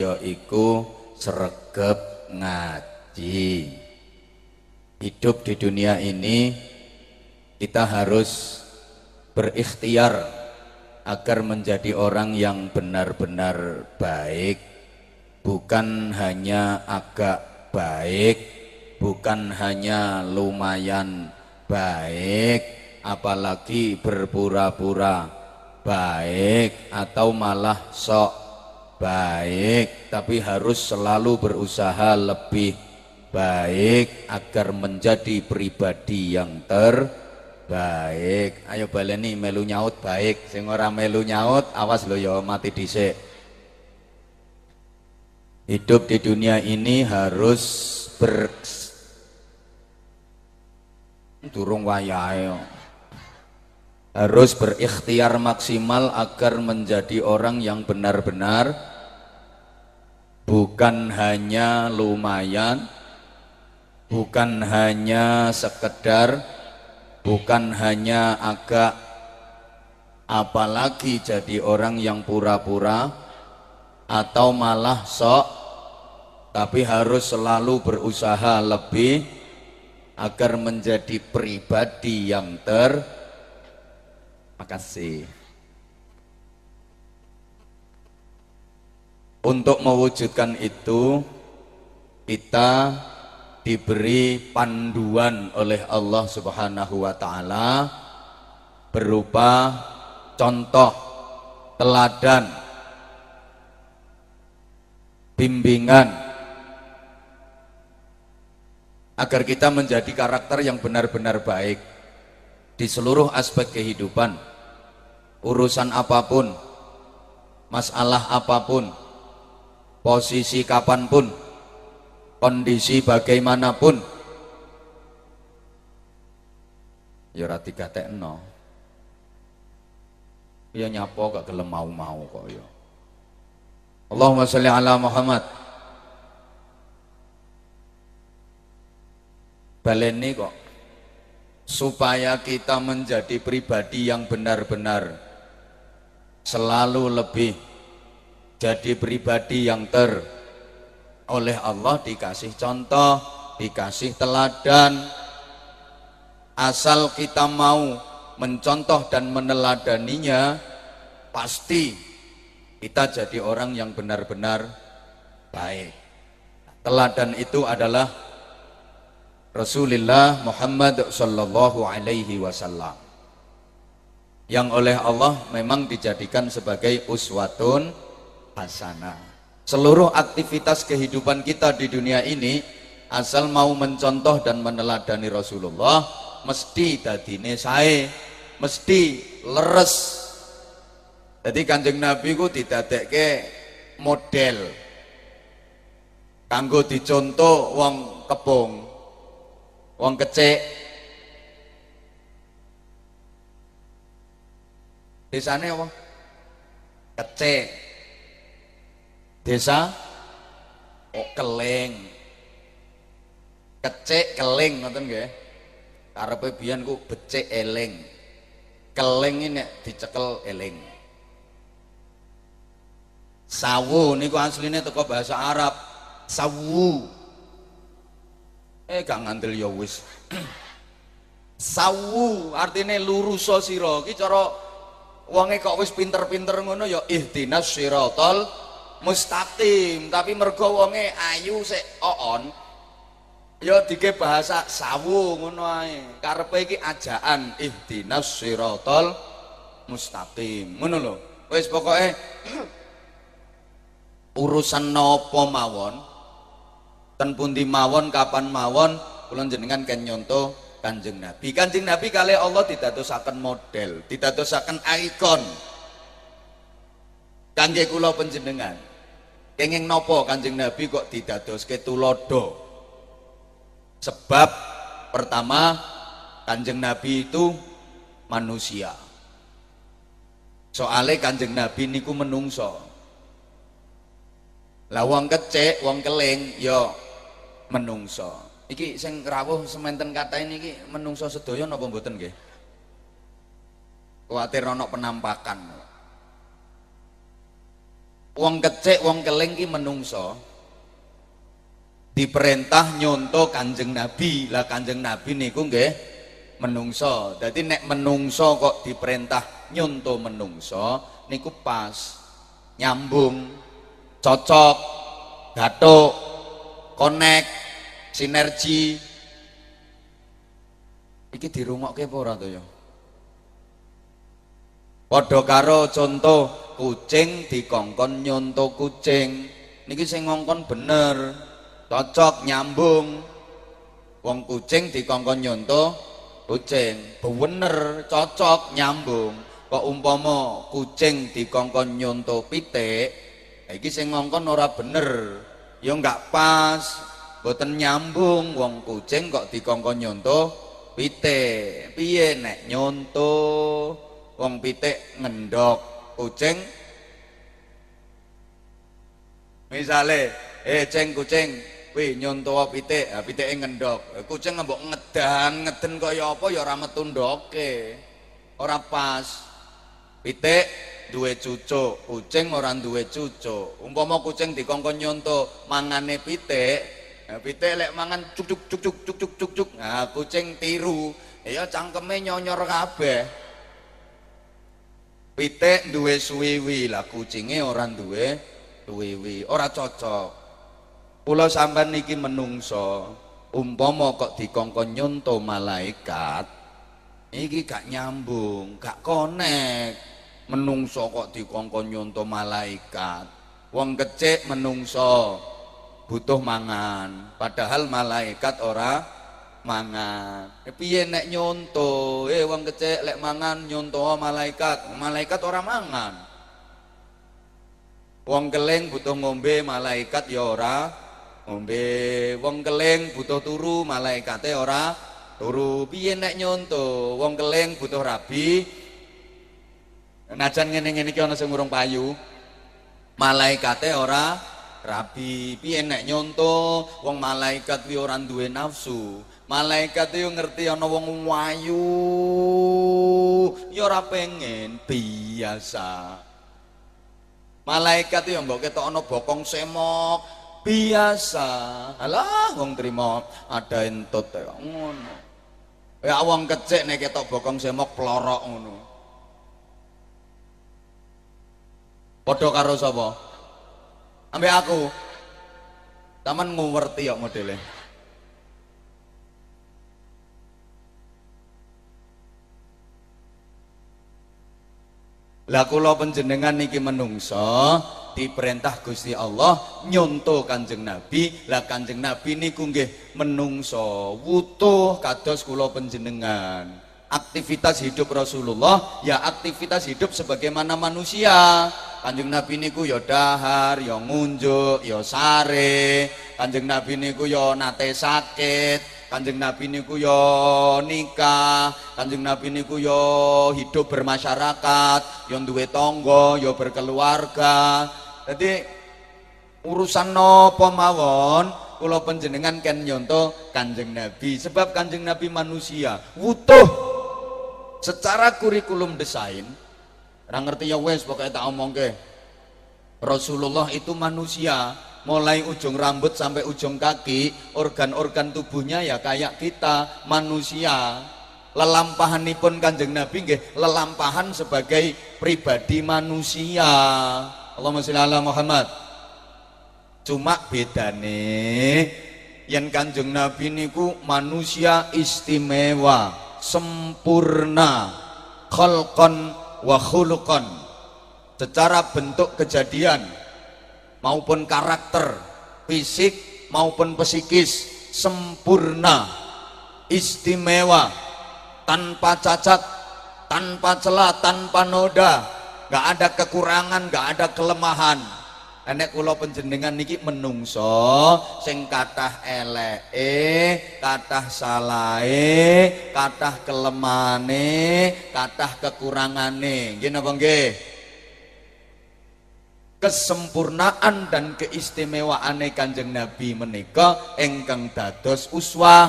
yaiku sregep ngaji. Hidup di dunia ini kita harus berikhtiar agar menjadi orang yang benar-benar baik bukan hanya agak baik bukan hanya lumayan baik apalagi berpura-pura baik atau malah sok baik tapi harus selalu berusaha lebih baik agar menjadi pribadi yang terbaik. Ayo baleni melu nyaut baik sing ora melu nyaut awas lo ya mati dhisik. Hidup di dunia ini harus ber durung wayahe harus berikhtiar maksimal agar menjadi orang yang benar-benar bukan hanya lumayan bukan hanya sekedar bukan hanya agak apalagi jadi orang yang pura-pura atau malah sok tapi harus selalu berusaha lebih agar menjadi pribadi yang ter Makasih. Untuk mewujudkan itu kita diberi panduan oleh Allah Subhanahu wa taala berupa contoh teladan bimbingan agar kita menjadi karakter yang benar-benar baik di seluruh aspek kehidupan urusan apa pun, masalah apa pun, posisi kapan pun, kondisi bagaimanapun, ya rati tekno. Ya nyapo gak gelem mau-mau kok ya. Allahumma sholli ala Muhammad. Baleni kok supaya kita menjadi pribadi yang benar-benar selalu lebih jadi pribadi yang ter oleh Allah dikasih contoh, dikasih teladan. Asal kita mau mencontoh dan meneladaninya, pasti kita jadi orang yang benar-benar baik. Teladan itu adalah Rasulullah Muhammad sallallahu alaihi wasallam yang oleh Allah memang dijadikan sebagai uswatun hasanah. Seluruh aktivitas kehidupan kita di dunia ini asal mau mencontoh dan meneladani Rasulullah mesti dadine sae, mesti leres. Jadi Kanjeng Nabi ku didadekke model kanggo dicontoh wong kebong, wong kecek, Desane apa? Kecek. Desa oh keleng. Kecek keleng ngoten nggih. Karepe biyen ku becik eling. Keleng ini dicekel eling. Sawu niku asline teko bahasa Arab. Sawu. Eh gak ngandel ya wis. Sawu artine lurus sira. Ki cara wonge kok wis pinter-pinter ngono ya ihdinas siratal mustaqim. Tapi mergo wonge ayu sik oon ya dike bahasa sawu ngono ae. Karepe iki ajaan ihdinas siratal mustaqim. Ngono lho. Wis pokoke urusan napa mawon? Ten pundi mawon kapan mawon? Kula jenengan ken nyontoh Kanjeng Nabi. Kanjeng Nabi kali Allah tidak ditadosaken model, tidak ditadosaken ikon. Kangge kula panjenengan. Kenging nopo Kanjeng Nabi kok didadoske tulodo? Sebab pertama Kanjeng Nabi itu manusia. Soale Kanjeng Nabi niku menungso. Lah wong kecek, wong keling ya menungso. Iki sing rawuh sementen kata ini iki menungso sedaya napa mboten nggih? Kuwatir ana penampakan. wong kecek wong keling ki menungso diperintah nyonto kanjeng nabi lah kanjeng nabi niku nggih menungso jadi nek menungso kok diperintah nyonto menungso niku pas nyambung cocok gatuk connect sinergi iki dirungokke apa ora to ya Padha karo contoh kucing dikongkon nyonto kucing. Niki sing ngongkon bener, cocok nyambung. Wong kucing dikongkon nyonto kucing, bener cocok nyambung. Kok umpama kucing dikongkon nyonto pitik, iki sing ngongkon ora bener. Ya enggak pas, boten nyambung wong kucing kok dikongkon nyonto? Pitik. Piye nek nyonto? Wong pitik ngendok kucing. Misale eh ceng kucing kuwi nyontoh pitik? Ha pitike ngendok. Kucing mbok ngedan ngeden kaya apa ya ora metu ndoke. Ora pas. Pitik duwe cucuk kucing ora duwe cucuk. Umpama kucing dikongkon nyontoh mangane pitik pitik lek mangan cuk cuk cuk cuk cuk cuk cuk cuk. Nah kucing tiru. Ya cangkeme nyonyor kabeh. Pitik duwe suwiwi. Lah kucinge ora duwe suwiwi. Ora cocok. Kula sampean niki menungso umpama kok dikongkon nyonto malaikat iki gak nyambung gak konek. Menungso kok dikongkon nyonto malaikat. Wong kecik menungso butuh mangan padahal malaikat ora mangan. Eh, piye nek nyonto? Eh wong kecek lek mangan nyonto malaikat. Malaikat ora mangan. Wong keling butuh ngombe, malaikat ya ora ngombe. Wong keling butuh turu, malaikate ora turu. Piye nek nyonto? Wong keling butuh rabi. Najan ngene-ngene iki ana sing urung payu. Malaikate ora rabi. Piye nek nyonto? Wong malaikat kuwi ora duwe nafsu. Malaikat itu ngerti ana wong wayu. Ya ora pengen biasa. Malaikat itu mbok ketok ana bokong semok biasa. Alah wong trimo ada entut ngono. Ya wong kecik nek ketok bokong semok plorok ngono. Padha karo sapa ambek aku taman ngerti ya modelnya Lah kula panjenengan niki menungso diperintah Gusti Allah nyonto Kanjeng Nabi. Lah Kanjeng Nabi niku nggih menungso wutuh kados kula panjenengan. Aktivitas hidup Rasulullah ya aktivitas hidup sebagaimana manusia. Kanjeng Nabi niku ya dahar, ya ngunjuk, ya sare. Kanjeng Nabi niku ya nate sakit, Kanjeng Nabi niku yo nikah, Kanjeng Nabi niku yo hidup bermasyarakat, yo duwe tangga, yo berkeluarga. Jadi urusan nopo mawon kula panjenengan kan nyonto Kanjeng Nabi sebab Kanjeng Nabi manusia wutuh secara kurikulum desain orang ngerti ya wes pokoknya tak omongke. Rasulullah itu manusia mulai ujung rambut sampai ujung kaki organ-organ tubuhnya ya kayak kita manusia. Lelampahan pun kanjeng Nabi nggih lelampahan sebagai pribadi manusia. Allahumma sholli ala Muhammad. Cuma bedane yang kanjeng Nabi niku manusia istimewa sempurna khalqan wa khuluqan. Secara bentuk kejadian maupun karakter fisik maupun psikis sempurna istimewa tanpa cacat tanpa celah tanpa noda. Gak ada kekurangan gak ada kelemahan Enek kula penjenengan niki menungso sing kathah eleke, kathah salahe, kathah kelemane, kathah kekurangane. Nggih napa nggih? kesempurnaan dan keistimewaan Kanjeng Nabi menika engkang dados uswah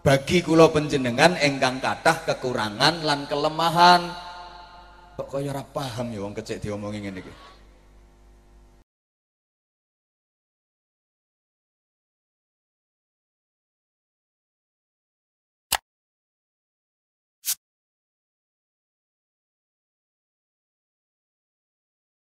bagi kula penjenengan engkang kathah kekurangan lan kelemahan kok kaya ora paham ya wong kecek diomongi ngene iki